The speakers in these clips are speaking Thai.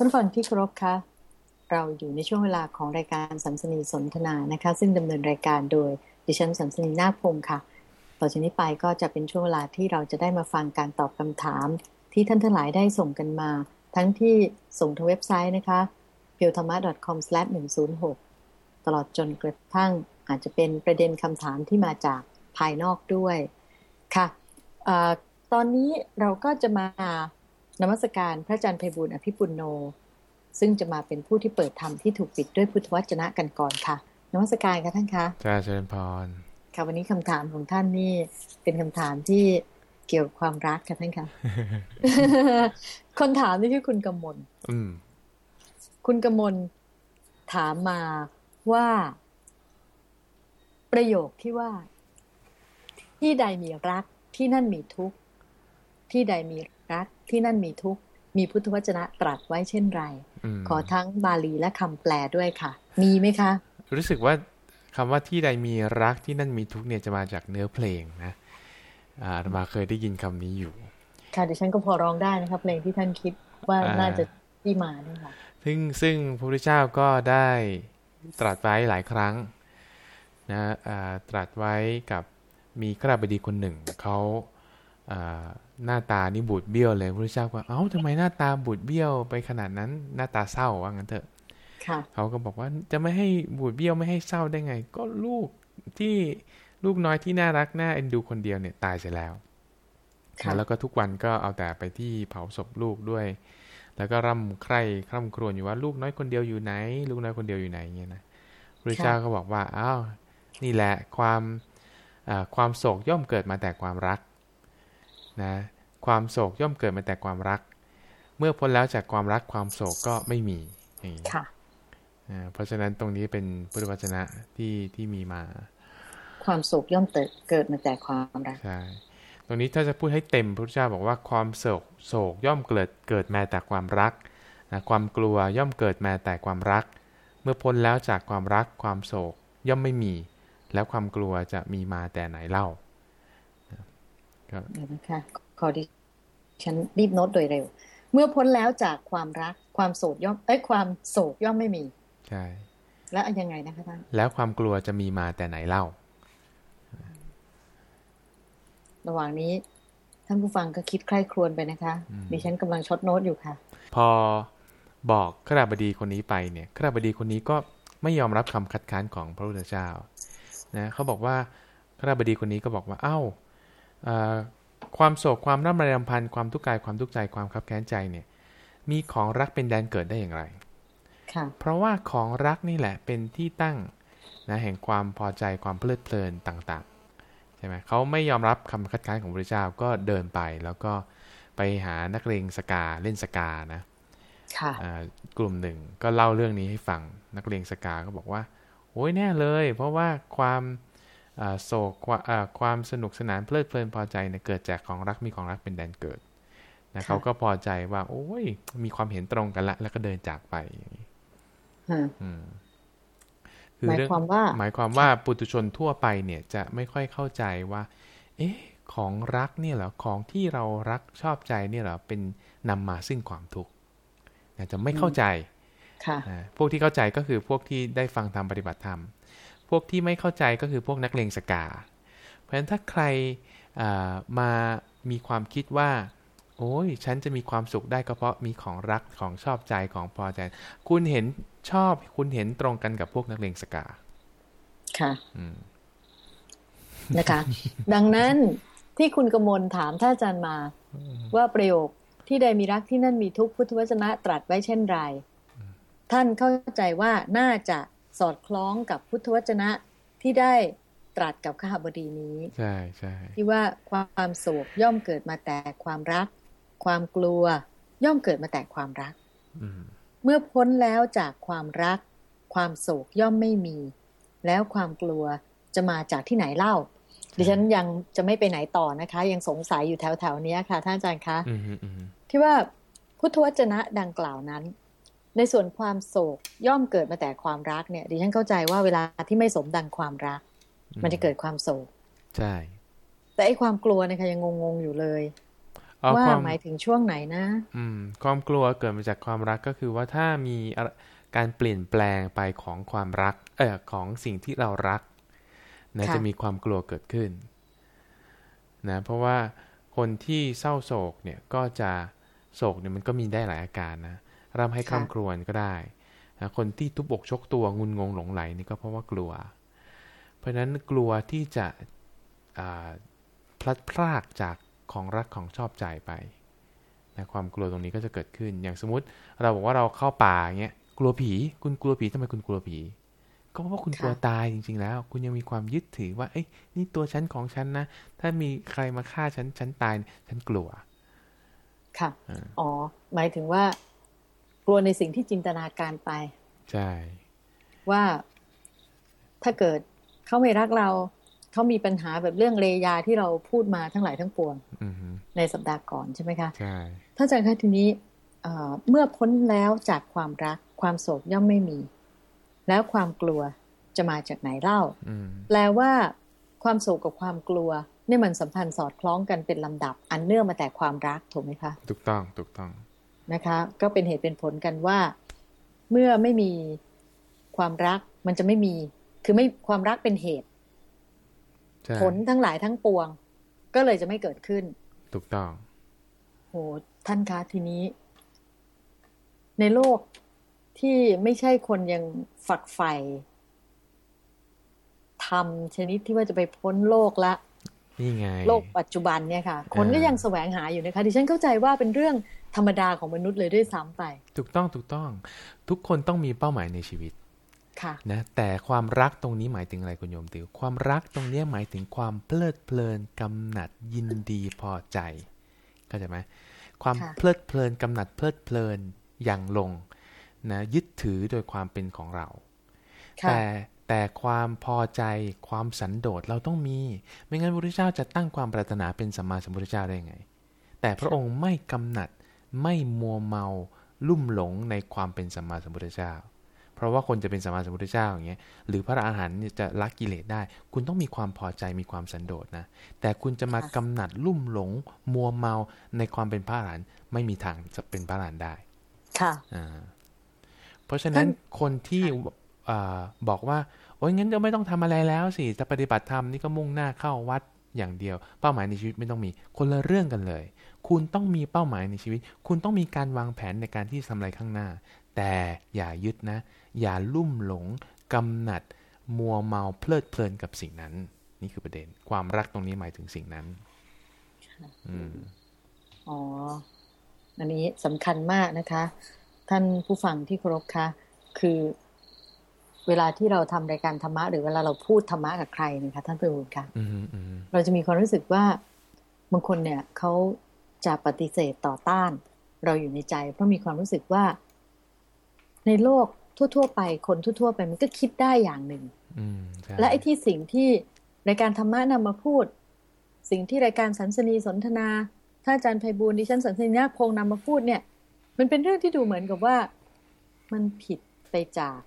ท่านฟังที่เคารพคะเราอยู่ในช่วงเวลาของรายการสัมสนีสนทนานะคะ ซึ่งดำเนินรายการโดยดิฉันสัมสนีนาคพงศ์ค่ะต่อจากนี้ไปก็จะเป็นช่วงเวลาที่เราจะได้มาฟังการตอบคำถาม ที่ท่านทั้งหลายได้ส่งกันมา ทั้งที่ส่งทางเว็บไซต์นะคะ p i l t h a m a c o m 1 0 6ตลอดจนกระทั่งอาจจะเป็นประเด็นคำถามที่มาจากภายนอกด้วยค่ะอตอนนี้เราก็จะมา นมัสการพระอาจารย์ไพบุญอภิปุโน ซึ่งจะมาเป็นผู้ที่เปิดธรรมที่ถูกปิดด้วยพุทธวจนะกันก่อนค่ะ นมัสการค่ะท่านคะจ้าเชิญพรค่ะวันนี้คำถามของท่านนี่เป็นคำถามที่เกี่ยวกับความรักค่ะท่านคะคนถามนี่คือคุณกำมลคุณกำมลถามมาว่า ประโยคที่ว่า ที่ใดมีรักที่นั่นมีทุกข์ที่ใดมี รักที่นั่นมีทุกมีพุทธวจนะตรัสไว้เช่นไร ขอทั้งบาลีและคำแปลด้วยค่ะ มีไหมคะ รู้สึกว่าคำว่าที่ใดมีรักที่นั่นมีทุกเนี่ยจะมาจากเนื้อเพลงนะอามาเคยได้ยินคำนี้อยู่ ค่ะดิฉันก็พอร้องได้นะครับเพลงที่ท่านคิดว่าน่าจะที่มาด้วยค่ะซึ่งซึ่งพระพุทธเจ้าก็ได้ตรัสไว้หลายครั้งนะตรัสไว้กับมีข้าราบดีคนหนึ่งเขา หน้าตานี่บูดเบี้ยวเลยพระเจ้าก็เอ้าทำไมหน้าตาบูดเบี้ยวไปขนาดนั้น หน้าตาเศร้าว่างั้นเถอะเขาก็บอกว่าจะไม่ให้บูดเบี้ยวไม่ให้เศร้าได้ไง ก็ลูกที่ลูกน้อยที่น่ารักน่าเอ็นดูคนเดียวเนี่ยตายเสียแล้วแล้วก็ทุกวันก็เอาแต่ไปที่เผาศพลูกด้วย แล้วก็ร่ำใคร่คร่ำครวญอยู่ว่าลูกน้อยคนเดียวอยู่ไหน ลูกน้อยคนเดียวอยู่ไหนเงี้ยนะพระเจ้าก็บอกว่าอ้าวนี่แหละความความโศกย่อมเกิดมาแต่ความรัก นะความโศกย่อมเกิดมาแต่ความรัก เมื่อพ้นแล้วจากความรักความโศกก็ไม่มีอย่างนี้ค่ะเพราะฉะนั้นตรงนี้เป็นพุทธวจนะที่ที่มีมา ความโศกย่อมเกิดมาแต่ความรักใช่ตรงนี้ถ้าจะพูดให้เต็มพระพุทธเจ้าบอกว่าความโศกโศกย่อมเกิดเกิดมาแต่ความรักนะความกลัวย่อมเกิดมาแต่ความรัก เมื่อพ้นแล้วจากความรักความโศกย่อมไม่มี แล้วความกลัวจะมีมาแต่ไหนเล่า เดี๋ยวนะคะขอดิฉันรีบโน้ตโดยเร็ว เมื่อพ้นแล้วจากความรักความโศกย่อมเอ้ยความโศกย่อมไม่มีใช่แล้วยังไงนะคะท่านแล้วความกลัวจะมีมาแต่ไหนเล่า ระหว่างนี้ท่านผู้ฟังก็คิดใคร่ครวญไปนะคะดิฉันกำลังช็อตโน้ตอยู่ค่ะ พอบอกข้าราบดีคนนี้ไปเนี่ยข้าราบดีคนนี้ก็ไม่ยอมรับคำคัดค้านของพระพุทธเจ้านะเขาบอกว่าข้าราบดีคนนี้ก็บอกว่า เอ้า ความโศกความร่ำไรรำพันความทุกข์กายความทุกข์ใจความคับแค้นใจเนี่ย มีของรักเป็นแดนเกิดได้อย่างไรเพราะว่าของรักนี่แหละเป็นที่ตั้งนะแห่งความพอใจความเพลิดเพลินต่างๆใช่ไหมเขาไม่ยอมรับคำคัดค้านของพระเจ้าก็เดินไปแล้วก็ไปหานักเลงสกาเล่นสกานะกลุ่มหนึ่งก็เล่าเรื่องนี้ให้ฟังนักเลงสกาก็บอกว่าโอ้ยแน่เลย เพราะว่าความ โศกความสนุกสนานเพลิดเพลินพอใจเนี่ยเกิดจากของรักมีของรักเป็นแดนเกิดนะเขาก็พอใจว่า โอ้ย มีความเห็นตรงกันละ แล้วก็เดินจากไปอย่างนี้หมายความว่า หมายความว่าปุถุชนทั่วไปเนี่ยจะไม่ค่อยเข้าใจว่า เอ๊ะ ของรักเนี่ยเหรอของที่เรารักชอบใจเนี่ยเหรอเป็นนำมาซึ่งความทุกข์จะไม่เข้าใจพวกที่เข้าใจก็คือพวกที่ได้ฟังธรรมปฏิบัติธรรม พวกที่ไม่เข้าใจก็คือพวกนักเลงสกา เพราะฉะนั้นถ้าใครมามีความคิดว่า โอ้ยฉันจะมีความสุขได้ก็เพราะมีของรักของชอบใจของพอใจ คุณเห็นชอบคุณเห็นตรงกันกับพวกนักเลงสกา ค่ะนะคะ ดังนั้นที่คุณกมลถามท่านอาจารย์มา ว่าประโยคที่ใดมีรักที่นั่นมีทุกพุทธวจนะตรัสไว้เช่นไร ท่านเข้าใจว่าน่าจะ สอดคล้องกับพุทธวจนะที่ได้ตรัสกับข้าบดีนี้ ใช่ใช่ที่ว่าความโศกย่อมเกิดมาแต่ความรัก ความกลัวย่อมเกิดมาแต่ความรักเมื่อพ้นแล้วจากความรัก ความโศกย่อมไม่มี แล้วความกลัวจะมาจากที่ไหนเล่า ดิฉันยังจะไม่ไปไหนต่อนะคะ ยังสงสัยอยู่แถวแถวนี้ค่ะท่านอาจารย์คะที่ว่าพุทธวจนะดังกล่าวนั้น ในส่วนความโศกย่อมเกิดมาแต่ความรักเนี่ยดิฉันเข้าใจว่าเวลาที่ไม่สมดังความรัก มันจะเกิดความโศก ใช่ แต่ไอ้ความกลัวเนี่ยค่ะยังงงๆอยู่เลยว่าหมายถึงช่วงไหนนะ อืม ความกลัวเกิดมาจากความรักก็คือว่าถ้ามีการเปลี่ยนแปลงไปของความรัก เออของสิ่งที่เรารักนะจะมีความกลัวเกิดขึ้นนะเพราะว่าคนที่เศร้าโศกเนี่ยก็จะโศกเนี่ยมันก็มีได้หลายอาการนะ ร่ำให้คร่ำครวญก็ได้นะคนที่ทุบอกชกตัวงุนงงหลงไหลนี่ก็เพราะว่ากลัว เพราะฉะนั้นกลัวที่จะพลัดพรากจากของรักของชอบใจไปนะความกลัวตรงนี้ก็จะเกิดขึ้น อย่างสมมติเราบอกว่าเราเข้าป่าเงี้ยกลัวผี คุณกลัวผีทำไมคุณกลัวผี ก็เพราะว่าคุณกลัวตายจริง ๆ แล้ว คุณยังมีความยึดถือว่าเอ้ยนี่ตัวฉันของฉันนะ ถ้ามีใครมาฆ่าฉันฉันตายฉันกลัว ค่ะ อ๋อ หมายถึงว่าก ลัวในสิ่งที่จินตนาการไป ใช่ ว่าถ้าเกิดเขาไม่รักเราเขามีปัญหาแบบเรื่องเลยาที่เราพูดมาทั้งหลายทั้งปวงในสัปดาห์ก่อนใช่ไหมคะใช่ถ้าอาจารย์คะทีนี้เมื่อพ้นแล้วจากความรักความโศกย่อมไม่มี แล้วความกลัวจะมาจากไหนเล่าแปลว่า ความโศกกับความกลัวนี่มันสัมพันธ์สอดคล้องกันเป็นลำดับ อันเนื่องมาแต่ความรักถูกไหมคะ ถูกต้องถูกต้อง นะคะ ก็เป็นเหตุเป็นผลกันว่า เมื่อไม่มีความรักมันจะไม่มี คือไม่ความรักเป็นเหตุ ผลทั้งหลายทั้งปวง ก็เลยจะไม่เกิดขึ้น ถูกต้อง โห ท่านคะทีนี้ ในโลกที่ไม่ใช่คนยังฝักใฝ่ทำชนิดที่ว่าจะไปพ้นโลกละ นี่ไงโลกปัจจุบันเนี่ยค่ะคนก็ยังแสวงหาอยู่นะคะดิฉันเข้าใจว่าเป็นเรื่องธรรมดาของมนุษย์เลยด้วยซ้ำไป ถูกต้องถูกต้อง ทุกคนต้องมีเป้าหมายในชีวิตนะแต่ความรักตรงนี้หมายถึงอะไรคุณโยมติวความรักตรงนี้หมายถึงความเพลิดเพลินกำหนัดยินดีพอใจเข้าใจไหมความเพลิดเพลินกำหนัดเพลิดเพลินอย่างลงนะยึดถือโดยความเป็นของเรา แต่ แต่ความพอใจความสันโดษเราต้องมี ไม่งั้นพระพุทธเจ้าจะตั้งความปรารถนาเป็นสัมมาสัมพุทธเจ้าได้ไง แต่พระองค์ไม่กำหนัดไม่มัวเมาลุ่มหลงในความเป็นสัมมาสัมพุทธเจ้า เพราะว่าคนจะเป็นสมมาสมุทธเจ้าอย่างเงี้ยหรือพระอรหันต์จะละกิเลสได้ คุณต้องมีความพอใจมีความสันโดษนะ แต่คุณจะมากำหนัดลุ่มหลง มัวเมาในความเป็นพระอรหันต์ไม่มีทางจะเป็นพระอรหันต์ได้ ค่ะเพราะฉะนั้นคนที่ บอกว่าโอ้ยงั้นก็ไม่ต้องทำอะไรแล้วสิจะปฏิบัติธรรมนี่ก็มุ่งหน้าเข้าวัดอย่างเดียว เป้าหมายในชีวิตไม่ต้องมีคนละเรื่องกันเลย คุณต้องมีเป้าหมายในชีวิต คุณต้องมีการวางแผนในการที่ทำอะไรข้างหน้า แต่อย่ายึดนะ อย่าลุ่มหลงกำหนัด มัวเมาเพลิดเพลินกับสิ่งนั้น นี่คือประเด็น ความรักตรงนี้หมายถึงสิ่งนั้นอืมอ๋ออันนี้สำคัญมากนะคะ ท่านผู้ฟังที่เคารพคะคือ เวลาที่เราทำรายการธรรมะหรือเวลาเราพูดธรรมะกับใครนะคะท่านผู้ฟังคะเราจะมีความรู้สึกว่าบางคนเนี่ยเขาจะปฏิเสธต่อต้าน เราอยู่ในใจ เพราะมีความรู้สึกว่า ในโลกทั่ว ๆ ไปคนทั่ว ๆ ไปมันก็คิดได้อย่างหนึ่งและไอ้ที่สิ่งที่รายการธรรมะนำมาพูด สิ่งที่รายการสันสนีสนทนาท่านอาจารย์ไพบูลดิฉันสันสนีนาพงนำมาพูดเนี่ย มันเป็นเรื่องที่ดูเหมือนกับว่า มันผิดไปจาก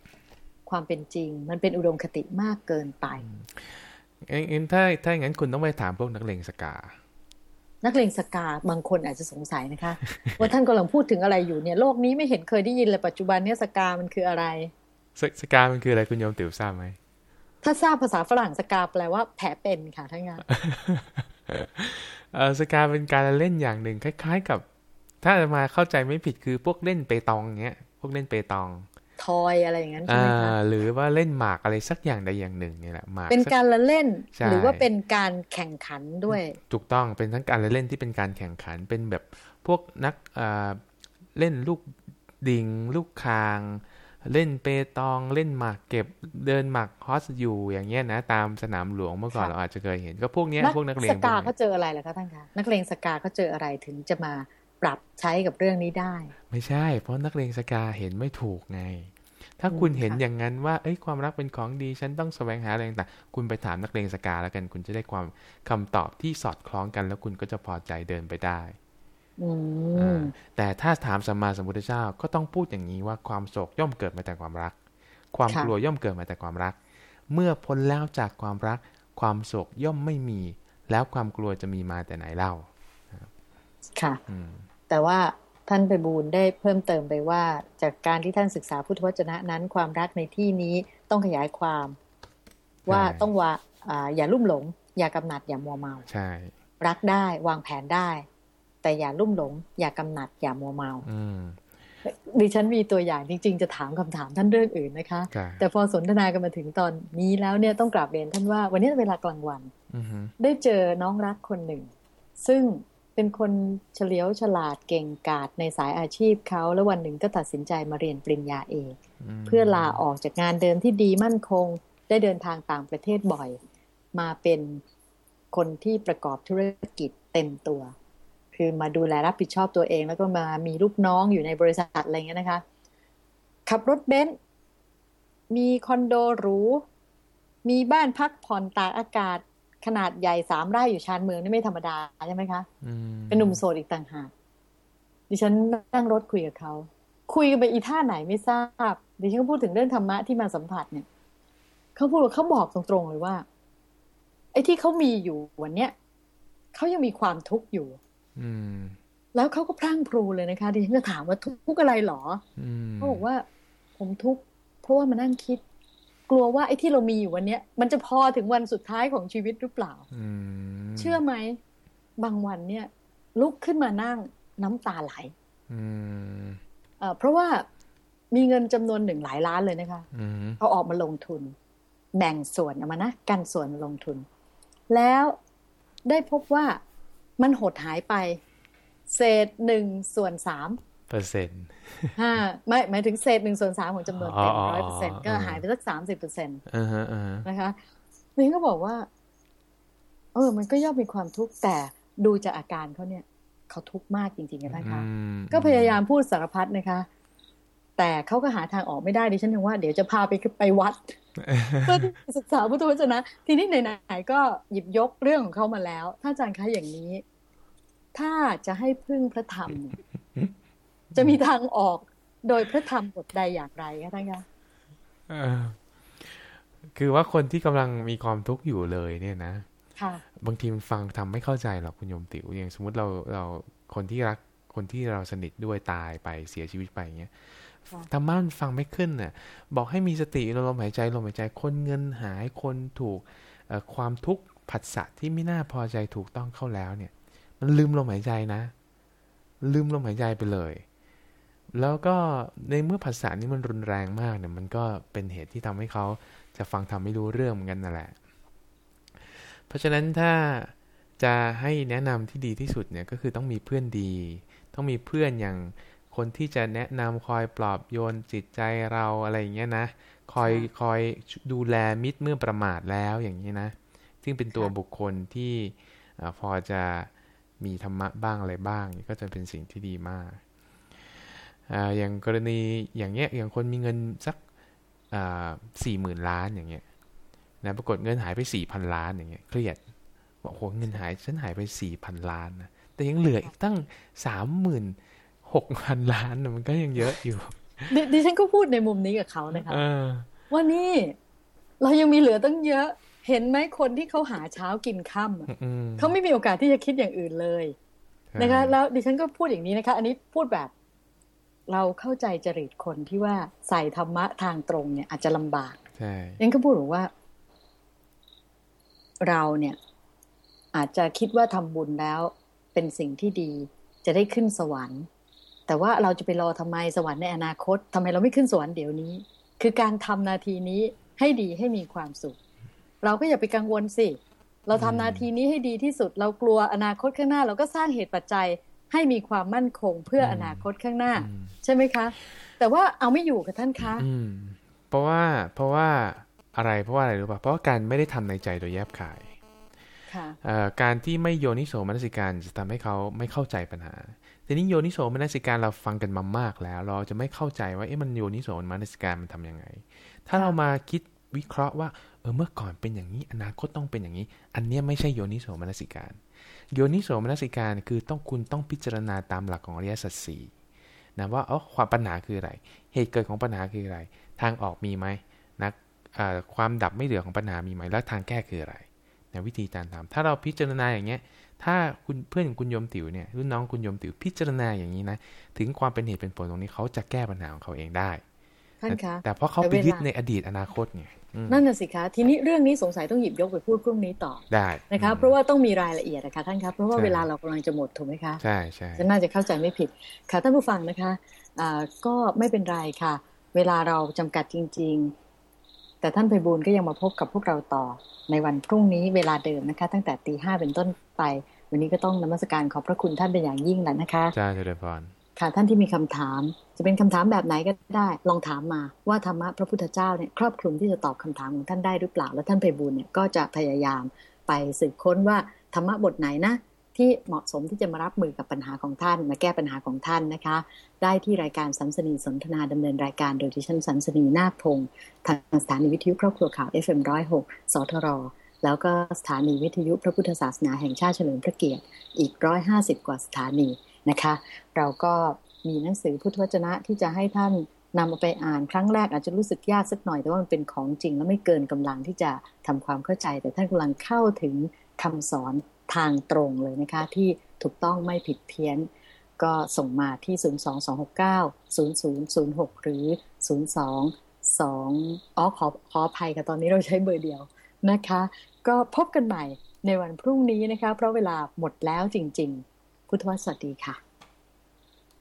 ความเป็นจริง มันเป็นอุดมคติมากเกินไปเองถ้าถ้าอย่างนั้นคุณต้องไปถามพวกนักเลงสกา นักเลงสกาบางคนอาจจะสงสัยนะคะ ว่าท่านกำลังพูดถึงอะไรอยู่เนี่ยโลกนี้ไม่เห็นเคยได้ยินเลยปัจจุบันเนี่ยสกามันคืออะไร สสกามันคืออะไรคุณโยมติ๋วทราบไหมถ้าทราบภาษาฝรั่งสกาแปลว่าแผลเป็นค่ะท่านงานสกาเป็นการเล่นอย่างหนึ่งคล้าย ๆ กับ ถ้ามาเข้าใจไม่ผิดคือพวกเล่นเปตองเงี้ยพวกเล่นเปตอง ทอยอะไรอย่างนั้นใช่ไหมคะหรือว่าเล่นหมากอะไรสักอย่างใดอย่างหนึ่งเนี่ยแหละหมากเป็นการละเล่น หรือว่าเป็นการแข่งขันด้วย ถูกต้องเป็นทั้งการละเล่นที่เป็นการแข่งขันเป็นแบบพวกนักเล่นลูกดิ่งลูกคาง เล่นเปตองเล่นหมากเก็บเดินหมากฮอสอยู่อย่างเงี้ยนะ ตามสนามหลวงเมื่อก่อนเราอาจจะเคยเห็น ก็พวกนี้พวกนักเลงสกาเขาเจออะไรล่ะคะท่านคะนักเลงสกาเขาเจออะไรถึงจะมา ปรับใช้กับเรื่องนี้ได้ ไม่ใช่ เพราะนักเลงสกาเห็นไม่ถูกไง ถ้าคุณเห็นอย่างนั้นว่า เอ้ยความรักเป็นของดี ฉันต้องแสวงหาอะไรต่างคุณไปถามนักเลงสกาแล้วกัน คุณจะได้ความคำตอบที่สอดคล้องกัน แล้วคุณก็จะพอใจเดินไปได้แต่ถ้าถามสัมมาสัมพุทธเจ้าก็ต้องพูดอย่างนี้ว่าความโศกย่อมเกิดมาแต่ความรัก ความกลัวย่อมเกิดมาแต่ความรัก เมื่อพ้นแล้วจากความรัก ความโศกย่อมไม่มี แล้วความกลัวจะมีมาแต่ไหนเล่า ค่ะ แต่ว่าท่านไปบูลได้เพิ่มเติมไปว่า จากการที่ท่านศึกษาพุทธวจนะนั้น ความรักในที่นี้ต้องขยายความ ว่าต้องว่าอย่าลุ่มหลง อย่ากำหนัดอย่ามัวเมาใช่ รักได้วางแผนได้ แต่อย่าลุ่มหลง อย่ากำหนัดอย่ามัวเมาดิฉันมีตัวอย่างจริง ๆ จะถามคำถามท่านเรื่องอื่นนะคะ แต่พอสนทนากันมาถึงตอนนี้แล้วเนี่ยต้องกราบเรียนท่านว่า วันนี้เวลากลางวันได้เจอน้องรักคนหนึ่ง ซึ่ง เป็นคนเฉลียวฉลาดเก่งกาจในสายอาชีพเขาแล้ววันหนึ่งก็ตัดสินใจมาเรียนปริญญาเอกเพื่อลาออกจากงานเดิมที่ดีมั่นคง ได้เดินทางต่างประเทศบ่อย มาเป็นคนที่ประกอบธุรกิจเต็มตัว คือมาดูแลรับผิดชอบตัวเอง แล้วก็มามีลูกน้องอยู่ในบริษัทอะไรเงี้ยนะคะ ขับรถเบนซ์มีคอนโดหรูมีบ้านพักผ่อนตากอากาศ ขนาดใหญ่สามไร่อยู่ชานเมืองนี่ไม่ธรรมดาใช่ไหมคะเป็นหนุ่มโสดอีกต่างหากดิฉันนั่งรถคุยกับเขาคุยกันไปอีท่าไหนไม่ทราบดิฉันก็พูดถึงเรื่องธรรมะที่มาสัมผัสเนี่ยเขาพูดเขาบอกตรงๆเลยว่า ไอ้ที่เขามีอยู่วันเนี้ยเขายังมีความทุกข์อยู่ อืม แล้วเขาก็พรั่งพรูเลยนะคะดิฉันก็ถามว่าทุกข์อะไรหรอเขาบอกว่า ผมทุกข์เพราะว่ามานั่งคิด กลัวว่าไอ้ที่เรามีอยู่วันเนี้ยมันจะพอถึงวันสุดท้ายของชีวิตหรือเปล่าเชื่อไหม บางวันเนี่ย ลุกขึ้นมานั่งน้ำตาไหลเพราะว่ามีเงินจำนวนหนึ่งหลายล้านเลยนะคะเอาออกมาลงทุน แบ่งส่วนเอามานะกันส่วนลงทุน แล้วได้พบว่ามันหดหายไป เศษหนึ่งส่วนสาม เปอร์เซ็นต์ห้าไม่หมายถึงเศษหนึ่งส่วนสามของจำนวนเต็มร้อยเปอร์เซ็นต์ก็หายไปสักสามสิบเปอร์เซ็นต์นะคะนี่ก็บอกว่า เออ มันก็ย่อมมีความทุกข์แต่ดูจากอาการเขาเนี่ยเขาทุกข์มากจริงๆนะคะก็พยายามพูดสารพัดนะคะ แต่เขาก็หาทางออกไม่ได้ดิฉันยังว่าเดี๋ยวจะพาไปไปวัดเพื่อศึกษาพุทธวจนะ ทีนี้ไหนๆก็หยิบยกเรื่องของเขามาแล้ว ถ้าอาจารย์คะอย่างนี้ ถ้าจะให้พึ่งพระธรรม จะมีทางออกโดยพระธรรมบทใดอย่างไรคะท่านคะคือว่าคนที่กำลังมีความทุกข์อยู่เลยเนี่ยนะบางทีมันฟังทำไม่เข้าใจหรอกคุณโยมติ๋วอย่างสมมติเราเราคนที่รักคนที่เราสนิทด้วยตายไปเสียชีวิตไปเงี้ยธรรมะมันฟังไม่ขึ้นน่ะ บอกให้มีสติลมหายใจลมหายใจ คนเงินหายคนถูกความทุกข์ผัสสะที่ไม่น่าพอใจถูกต้องเข้าแล้วเนี่ย มันลืมลมหายใจนะ ลืมลมหายใจไปเลย แล้วก็ในเมื่อภาษานี้มันรุนแรงมากเนี่ยมันก็เป็นเหตุที่ทำให้เขาจะฟังทำไม่รู้เรื่องเหมือนกันนั่นแหละ เพราะฉะนั้นถ้าจะให้แนะนำที่ดีที่สุดเนี่ยก็คือต้องมีเพื่อนดี ต้องมีเพื่อนอย่างคนที่จะแนะนำคอยปลอบโยนจิตใจเราอะไรอย่างเงี้ยนะคอยคอยดูแลมิตรเมื่อประมาทแล้วอย่างนี้นะ ซึ่งเป็นตัวบุคคลที่พอจะมีธรรมะบ้างอะไรบ้างก็จะเป็นสิ่งที่ดีมาก อย่างกรณีอย่างเงี้ยอย่างคนมีเงินสักสี่หมื่นล้านอย่างเงี้ยนะปรากฏเงินหายไปสี่พันล้านอย่างเงี้ยเครียดบอกโหเงินหายฉันหายไปสี่พันล้านนะแต่ยังเหลืออีกตั้งสามหมื่นหกพันล้านมันก็ยังเยอะอยู่ดิฉันก็พูดในมุมนี้กับเขานะคะว่านี่เรายังมีเหลือตั้งเยอะ เห็นไหมคนที่เขาหาเช้ากินค่ำเขาไม่มีโอกาสที่จะคิดอย่างอื่นเลยนะคะแล้วดิฉันก็พูดอย่างนี้นะคะ อันนี้พูดแบบ เราเข้าใจจริตคนที่ว่าใส่ธรรมะทางตรงเนี่ยอาจจะลำบากใช่ยังก็พูดบอกว่า เราเนี่ย อาจจะคิดว่าทำบุญแล้ว เป็นสิ่งที่ดีจะได้ขึ้นสวรรค์ แต่ว่าเราจะไปรอทำไมสวรรค์ในอนาคตทำไมเราไม่ขึ้นสวรรค์เดี๋ยวนี้ คือการทำนาทีนี้ให้ดีให้มีความสุข เราก็อย่าไปกังวลสิ เราทำนาทีนี้ให้ดีที่สุด เรากลัวอนาคตข้างหน้า เราก็สร้างเหตุปัจจัย ให้มีความมั่นคงเพื่ออนาคตข้างหน้า ใช่ไหมคะ แต่ว่าเอาไม่อยู่กับท่านคะเพราะว่าเพราะว่าอะไรเพราะว่าอะไรรู้ป่ะเพราะว่าการไม่ได้ทำในใจโดยแยบขายการที่ไม่โยนิโสมนสิการจะทำให้เขาไม่เข้าใจปัญหาทีนี้โยนิโสมนสิการเราฟังกันมามากแล้ว เราจะไม่เข้าใจว่าเอ๊ะมันโยนิโสมนสิการมันทํำยังไง ถ้าเรามาคิดวิเคราะห์ว่าเออเมื่อก่อนเป็นอย่างนี้ อนาคตต้องเป็นอย่างนี้ อันนี้ไม่ใช่โยนิโสมนสิการ โยนิโสมนสิการคือต้องคุณต้องพิจารณาตามหลักของอริยสัจสี่นะว่าอ๋อความปัญหาคืออะไร เหตุเกิดของปัญหาคืออะไร ทางออกมีไหมนะความดับไม่เหลือของปัญหามีไหมแล้วทางแก้คืออะไรนะวิธีการทำถ้าเราพิจารณาอย่างเงี้ย ถ้าคุณเพื่อนของคุณโยมติ๋วเนี่ยรุ่นน้องคุณโยมติ๋วพิจารณาอย่างนี้นะ ถึงความเป็นเหตุเป็นผลตรงนี้เขาจะแก้ปัญหาของเขาเองได้ท่านคะแต่เพราะเขาไปยึดในอดีตอนาคตไง นั่นน่ะสิคะทีนี้เรื่องนี้สงสัยต้องหยิบยกไปพูดพรุ่งนี้ต่อได้นะคะเพราะว่าต้องมีรายละเอียดนะคะท่านครับเพราะว่าเวลาเรากำลังจะหมดถูกไหมคะใช่ใช่ฉันน่าจะเข้าใจไม่ผิดค่ะท่านผู้ฟังนะคะอ่าก็ไม่เป็นไรค่ะ เวลาเราจำกัดจริง ๆ แต่ท่านไพบูลก็ยังมาพบกับพวกเราต่อในวันพรุ่งนี้เวลาเดิมนะคะ ตั้งแต่ตีห้าเป็นต้นไป วันนี้ก็ต้องนมัสการขอบพระคุณท่านเป็นอย่างยิ่งแหละนะคะจ้าเจริญพร ค่ะท่านที่มีคำถาม จะเป็นคำถามแบบไหนก็ได้ ลองถามมาว่าธรรมะพระพุทธเจ้าเนี่ยครอบคลุมที่จะตอบคำถามของท่านได้หรือเปล่า แล้วท่านไพบูลเนี่ยก็จะพยายามไปสืบค้นว่าธรรมะบทไหนนะที่เหมาะสมที่จะมารับมือกับปัญหาของท่าน มาแก้ปัญหาของท่านนะคะ ได้ที่รายการสัมสนีสนทนาดำเนินรายการโดยที่ฉันสัมสนีนาคพงศ์ทางสถานีวิทยุครอบครัวข่าว FM106 สทร แล้วก็สถานีวิทยุพระพุทธศาสนาแห่งชาติเฉลิมพระเกียรติอีกร้อยห้าสิบกว่าสถานี นะคะ เราก็มีหนังสือพุทธวจนะที่จะให้ท่านนำมาไปอ่านครั้งแรกอาจจะรู้สึกยากสักหน่อย แต่ว่ามันเป็นของจริงและไม่เกินกำลังที่จะทำความเข้าใจ แต่ท่านกำลังเข้าถึงคำสอนทางตรงเลยนะคะ ที่ถูกต้องไม่ผิดเพี้ยน ก็ส่งมาที่ 02269 0006 หรือ 02 2อ๋อขอขออภัยค่ะตอนนี้เราใช้เบอร์เดียวนะคะ ก็พบกันใหม่ในวันพรุ่งนี้นะคะ เพราะเวลาหมดแล้วจริง ๆ คุณทธวสวัสดีค่ะ